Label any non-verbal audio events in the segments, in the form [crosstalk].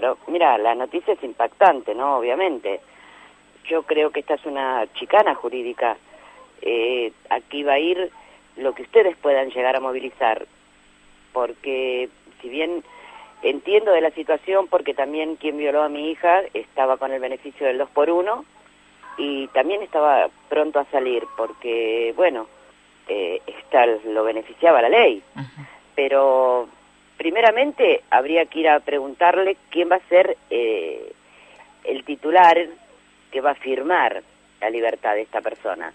Claro, mira, la noticia es impactante, ¿no? Obviamente. Yo creo que esta es una chicana jurídica. Eh, aquí va a ir lo que ustedes puedan llegar a movilizar, porque si bien entiendo de la situación, porque también quien violó a mi hija estaba con el beneficio del 2 por 1 y también estaba pronto a salir, porque, bueno, eh, lo beneficiaba la ley. Pero primeramente habría que ir a preguntarle quién va a ser eh, el titular que va a firmar la libertad de esta persona.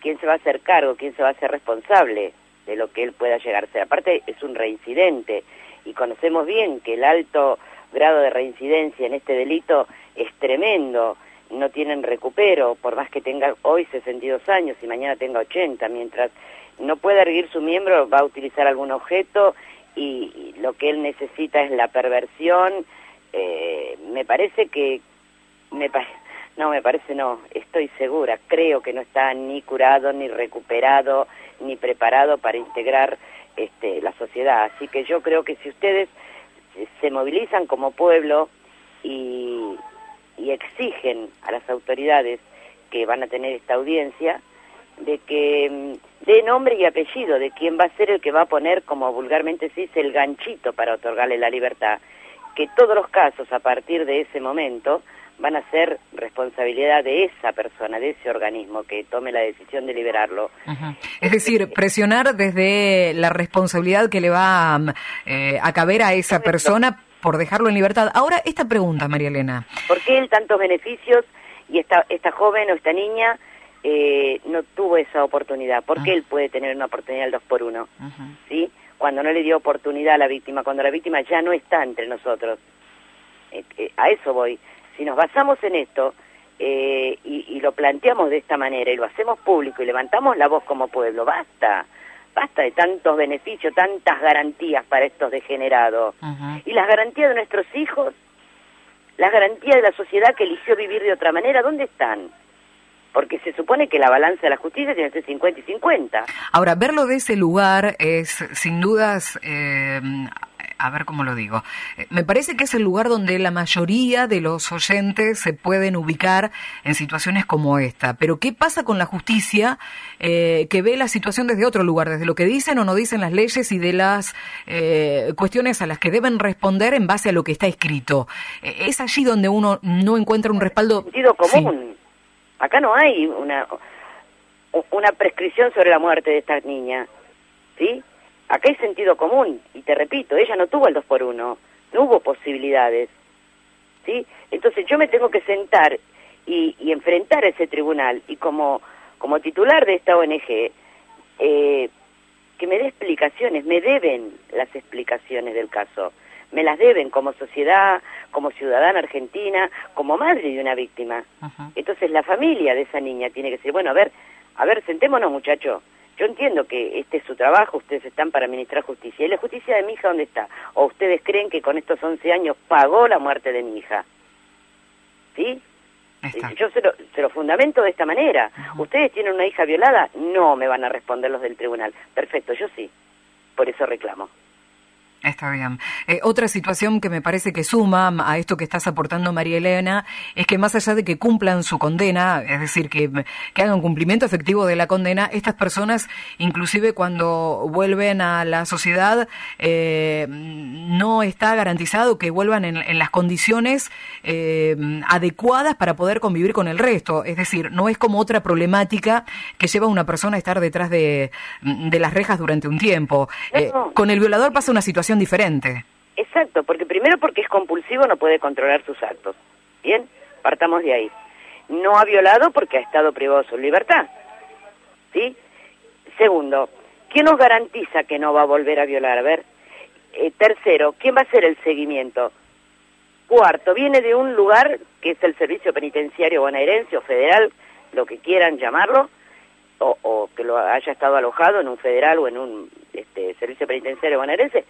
¿Quién se va a hacer cargo? ¿Quién se va a hacer responsable de lo que él pueda llegar a ser? Aparte, es un reincidente y conocemos bien que el alto grado de reincidencia en este delito es tremendo. No tienen recupero, por más que tenga hoy 62 años y mañana tenga 80, mientras no pueda erguir su miembro, va a utilizar algún objeto y, lo que él necesita es la perversión. Eh, me parece que me no, me parece no, estoy segura, creo que no está ni curado, ni recuperado, ni preparado para integrar este, la sociedad. Así que yo creo que si ustedes se movilizan como pueblo y, y exigen a las autoridades que van a tener esta audiencia, de que mm, dé nombre y apellido de quién va a ser el que va a poner, como vulgarmente se dice, el ganchito para otorgarle la libertad, que todos los casos a partir de ese momento van a ser responsabilidad de esa persona, de ese organismo que tome la decisión de liberarlo. Es decir, presionar desde la responsabilidad que le va eh, a caber a esa persona por dejarlo en libertad. Ahora, esta pregunta, María Elena. ¿Por qué él tantos beneficios y esta, esta joven o esta niña eh, no tuvo esa oportunidad? ¿Por qué ah. él puede tener una oportunidad del dos por uno? ¿Sí? Cuando no le dio oportunidad a la víctima, cuando la víctima ya no está entre nosotros. Eh, a eso voy si nos basamos en esto eh, y, lo planteamos de esta manera y lo hacemos público y levantamos la voz como pueblo, basta, basta de tantos beneficios, tantas garantías para estos degenerados. Y las garantías de nuestros hijos, las garantías de la sociedad que eligió vivir de otra manera, ¿dónde están? Porque se supone que la balanza de la justicia tiene que ser 50 y 50. Ahora, verlo de ese lugar es, sin dudas, eh, a ver cómo lo digo. Eh, me parece que es el lugar donde la mayoría de los oyentes se pueden ubicar en situaciones como esta. Pero ¿qué pasa con la justicia eh, que ve la situación desde otro lugar, desde lo que dicen o no dicen las leyes y de las eh, cuestiones a las que deben responder en base a lo que está escrito? es allí donde uno no encuentra un respaldo. Sentido común. Acá no hay una una prescripción sobre la muerte de esta niña, ¿sí? Acá hay sentido común, y te repito, ella no tuvo el 2 por 1 no hubo posibilidades. ¿sí? Entonces yo me tengo que sentar y, y enfrentar ese tribunal, y como, como titular de esta ONG, eh, que me dé explicaciones, me deben las explicaciones del caso, me las deben como sociedad, como ciudadana argentina, como madre de una víctima. Entonces la familia de esa niña tiene que decir, bueno, a ver, a ver, sentémonos muchachos, yo entiendo que este es su trabajo, ustedes están para administrar justicia. ¿Y la justicia de mi hija dónde está? ¿O ustedes creen que con estos 11 años pagó la muerte de mi hija? ¿Sí? Yo se lo, se lo, fundamento de esta manera. ¿Ustedes tienen una hija violada? No me van a responder los del tribunal. Perfecto, yo sí. Por eso reclamo. Está bien. Eh, otra situación que me parece que suma a esto que estás aportando, María Elena, es que más allá de que cumplan su condena, es decir, que, que hagan cumplimiento efectivo de la condena, estas personas, inclusive cuando vuelven a la sociedad, eh, no está garantizado que vuelvan en, las condiciones eh, adecuadas para poder convivir con el resto. Es decir, no es como otra problemática que lleva a una persona a estar detrás de, de las rejas durante un tiempo. con el violador pasa una situación diferente. Exacto, porque primero porque es compulsivo no puede controlar sus actos. Bien, partamos de ahí. No ha violado porque ha estado privado su libertad. ¿Sí? Segundo, ¿quién nos garantiza que no va a volver a violar? A ver. Eh, tercero, ¿quién va a hacer el seguimiento? Cuarto, viene de un lugar que es el Servicio Penitenciario Bonaerense o Federal, lo que quieran llamarlo, o, o, que lo haya estado alojado en un federal o en un este, Servicio Penitenciario Bonaerense,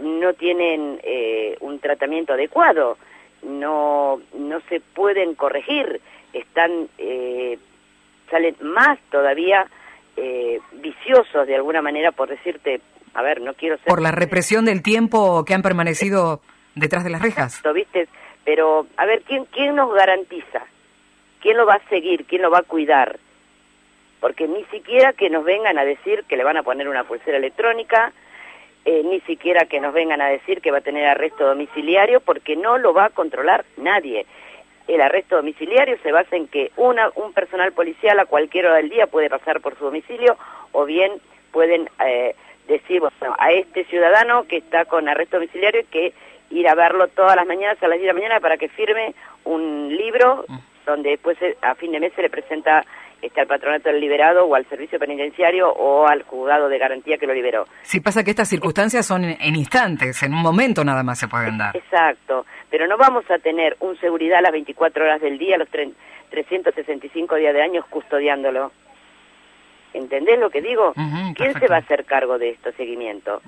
no tienen eh, un tratamiento adecuado, no, no se pueden corregir, están, eh, salen más todavía eh, viciosos de alguna manera, por decirte, a ver, no quiero ser... Por la represión del tiempo que han permanecido detrás de las rejas. ¿Viste? Pero, a ver, ¿quién, ¿quién nos garantiza? ¿Quién lo va a seguir? ¿Quién lo va a cuidar? Porque ni siquiera que nos vengan a decir que le van a poner una pulsera electrónica, eh, ni siquiera que nos vengan a decir que va a tener arresto domiciliario, porque no lo va a controlar nadie. El arresto domiciliario se basa en que una, un personal policial a cualquier hora del día puede pasar por su domicilio o bien pueden eh, decir, bueno, a este ciudadano que está con arresto domiciliario que ir a verlo todas las mañanas a las 10 de la mañana para que firme un libro mm. donde después eh, a fin de mes se le presenta este, al patronato del liberado o al servicio penitenciario o al juzgado de garantía que lo liberó. Sí pasa que estas circunstancias son en, instantes, en un momento nada más se pueden dar. Exacto, pero no vamos a tener un seguridad las 24 horas del día, los 365 días de años custodiándolo. ¿Entendés lo que digo? ¿Quién se va a hacer cargo de esto seguimiento?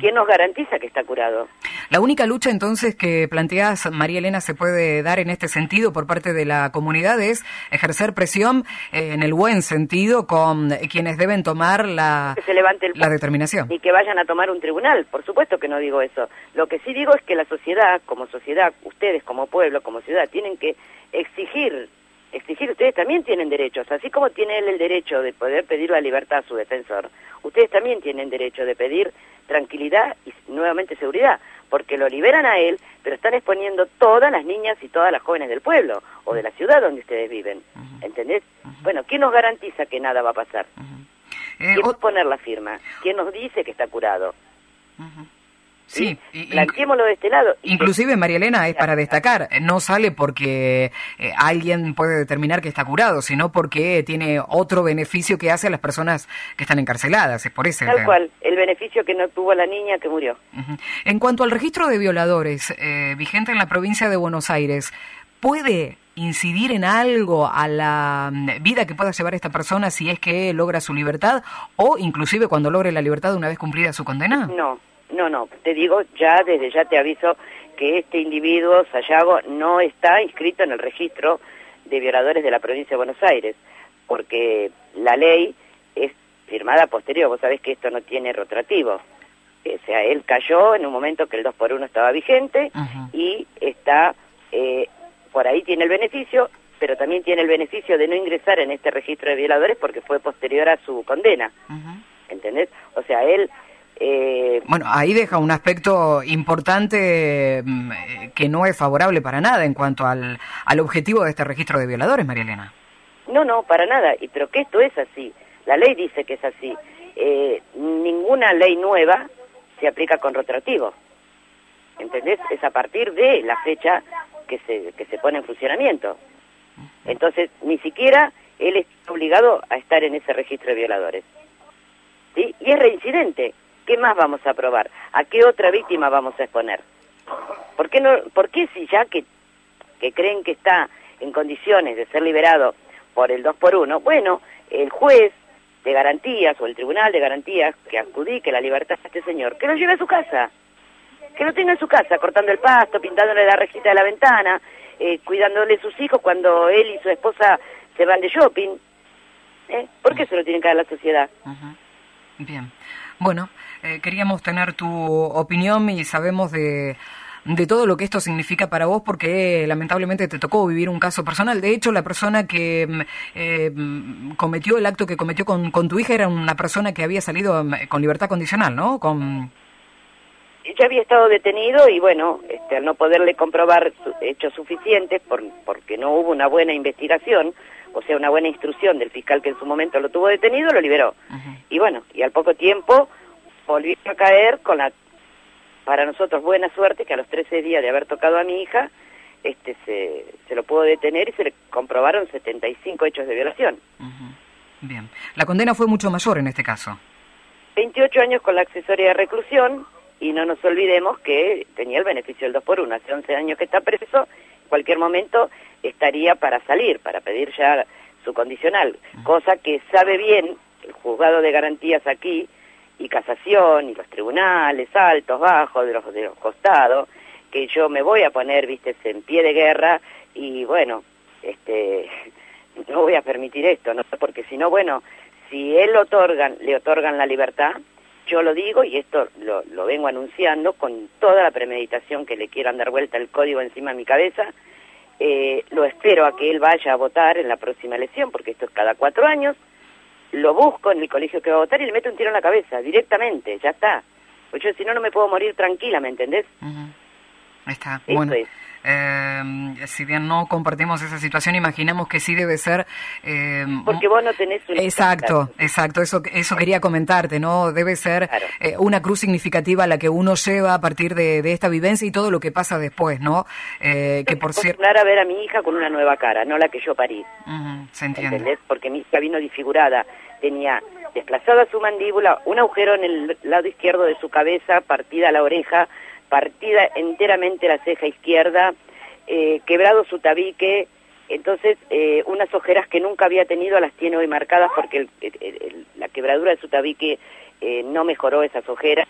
¿Quién nos garantiza que está curado? La única lucha entonces que planteas, María Elena, se puede dar en este sentido por parte de la comunidad es ejercer presión eh, en el buen sentido con quienes deben tomar la, la determinación. Y que vayan a tomar un tribunal. Por supuesto que no digo eso. Lo que sí digo es que la sociedad, como sociedad, ustedes como pueblo, como ciudad, tienen que exigir exigir, ustedes también tienen derechos, así como tiene él el derecho de poder pedir la libertad a su defensor, ustedes también tienen derecho de pedir tranquilidad y nuevamente seguridad, porque lo liberan a él, pero están exponiendo todas las niñas y todas las jóvenes del pueblo o de la ciudad donde ustedes viven, ¿entendés? Bueno, ¿quién nos garantiza que nada va a pasar? ¿Quién va a poner la firma? ¿Quién nos dice que está curado? Sí, planteémoslo de este lado. Inclusive, María Elena, es para destacar, no sale porque eh, alguien puede determinar que está curado, sino porque tiene otro beneficio que hace a las personas que están encarceladas, es por eso. Tal cual, el beneficio que no tuvo la niña que murió. En cuanto al registro de violadores eh, vigente en la provincia de Buenos Aires, ¿puede incidir en algo a la mm, vida que pueda llevar esta persona si es que logra su libertad o inclusive cuando logre la libertad una vez cumplida su condena? No, no, no, te digo ya, desde ya te aviso que este individuo, Sayago, no está inscrito en el registro de violadores de la provincia de Buenos Aires, porque la ley es firmada posterior, vos sabés que esto no tiene retroactivo. O sea, él cayó en un momento que el 2 por 1 estaba vigente y está, eh, por ahí tiene el beneficio, pero también tiene el beneficio de no ingresar en este registro de violadores porque fue posterior a su condena. ¿Entendés? O sea, él eh, bueno, ahí deja un aspecto importante mm, que no es favorable para nada en cuanto al, al objetivo de este registro de violadores, María Elena. No, no, para nada. Y pero que esto es así. La ley dice que es así. Eh, ninguna ley nueva se aplica con retroactivo. ¿Entendés? Es a partir de la fecha que se, que se pone en funcionamiento. Entonces, ni siquiera él está obligado a estar en ese registro de violadores. ¿Sí? Y es reincidente. ¿Qué más vamos a probar? ¿A qué otra víctima vamos a exponer? ¿Por qué, no, por qué si ya que, que creen que está en condiciones de ser liberado por el 2 por 1, bueno, el juez de garantías o el tribunal de garantías que adjudique la libertad a este señor, que lo lleve a su casa, que lo tenga en su casa, cortando el pasto, pintándole la rejita de la ventana, eh, cuidándole sus hijos cuando él y su esposa se van de shopping. ¿Eh? ¿Por qué se lo tienen que dar la sociedad? Bien. Bueno, eh, queríamos tener tu opinión y sabemos de, de todo lo que esto significa para vos porque lamentablemente te tocó vivir un caso personal. De hecho, la persona que mm, eh, mm, cometió el acto que cometió con, con, tu hija era una persona que había salido mm, con libertad condicional, ¿no? Con... Ya había estado detenido y bueno, este, al no poderle comprobar hechos suficientes por, porque no hubo una buena investigación, o sea, una buena instrucción del fiscal que en su momento lo tuvo detenido, lo liberó. Y bueno, y al poco tiempo volvió a caer con la, para nosotros, buena suerte que a los 13 días de haber tocado a mi hija, este se, se lo pudo detener y se le comprobaron 75 hechos de violación. Bien. La condena fue mucho mayor en este caso. 28 años con la accesoria de reclusión y no nos olvidemos que tenía el beneficio del 2 por 1 hace 11 años que está preso, cualquier momento estaría para salir, para pedir ya su condicional, cosa que sabe bien el juzgado de garantías aquí y casación y los tribunales altos, bajos, de los, de los costados, que yo me voy a poner, viste, en pie de guerra y bueno, este, [laughs] no voy a permitir esto, ¿no? Porque si no, bueno, si él otorgan, le otorgan la libertad, yo lo digo y esto lo, lo vengo anunciando con toda la premeditación que le quieran dar vuelta el código encima de mi cabeza. Eh, lo espero a que él vaya a votar en la próxima elección, porque esto es cada cuatro años. Lo busco en el colegio que va a votar y le meto un tiro en la cabeza, directamente, ya está. Pues yo si no, no me puedo morir tranquila, ¿me entendés? Está. bueno. Eh, si bien no compartimos esa situación, imaginamos que sí debe ser... Eh, Porque vos no tenés un Exacto, exacto, eso, eso quería comentarte, ¿no? Debe ser eh, una cruz significativa la que uno lleva a partir de, esta vivencia y todo lo que pasa después, ¿no? Eh, que por cierto... a ver a mi hija con una nueva cara, no la que yo parí. se entiende. ¿Entendés? Porque mi hija vino disfigurada, tenía desplazada su mandíbula, un agujero en el lado izquierdo de su cabeza, partida la oreja, partida enteramente la ceja izquierda, eh, quebrado su tabique, entonces eh, unas ojeras que nunca había tenido las tiene hoy marcadas porque la quebradura de su tabique eh, no mejoró esas ojeras.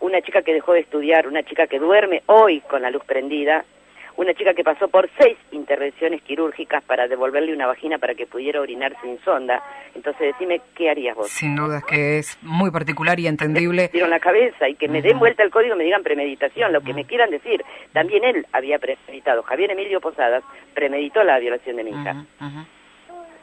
una chica que dejó de estudiar, una chica que duerme hoy con la luz prendida, una chica que pasó por seis intervenciones quirúrgicas para devolverle una vagina para que pudiera orinar sin sonda. Entonces, decime, ¿qué harías vos? Sin duda, es que es muy particular y entendible. Me la cabeza y que me den vuelta el código me digan premeditación, lo que me quieran decir. También él había premeditado, Javier Emilio Posadas premeditó la violación de mi hija.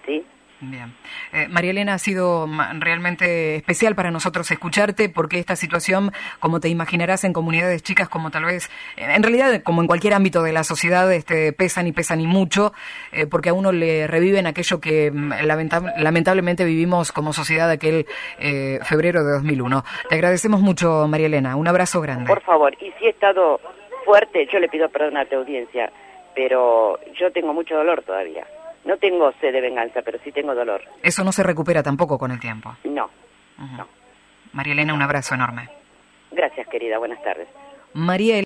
¿Sí? Bien. Eh, María Elena, ha sido realmente especial para nosotros escucharte porque esta situación, como te imaginarás, en comunidades chicas como tal vez, en realidad como en cualquier ámbito de la sociedad, este, pesan y pesan y mucho, eh, porque a uno le reviven aquello que mm, lamentablemente vivimos como sociedad aquel eh, febrero de 2001. Te agradecemos mucho, María Elena. Un abrazo grande. Por favor, y si he estado fuerte, yo le pido perdón a tu audiencia, pero yo tengo mucho dolor todavía. No tengo sed de venganza, pero sí tengo dolor. Eso no se recupera tampoco con el tiempo. No. María Elena, un abrazo enorme. Gracias, querida. Buenas tardes. María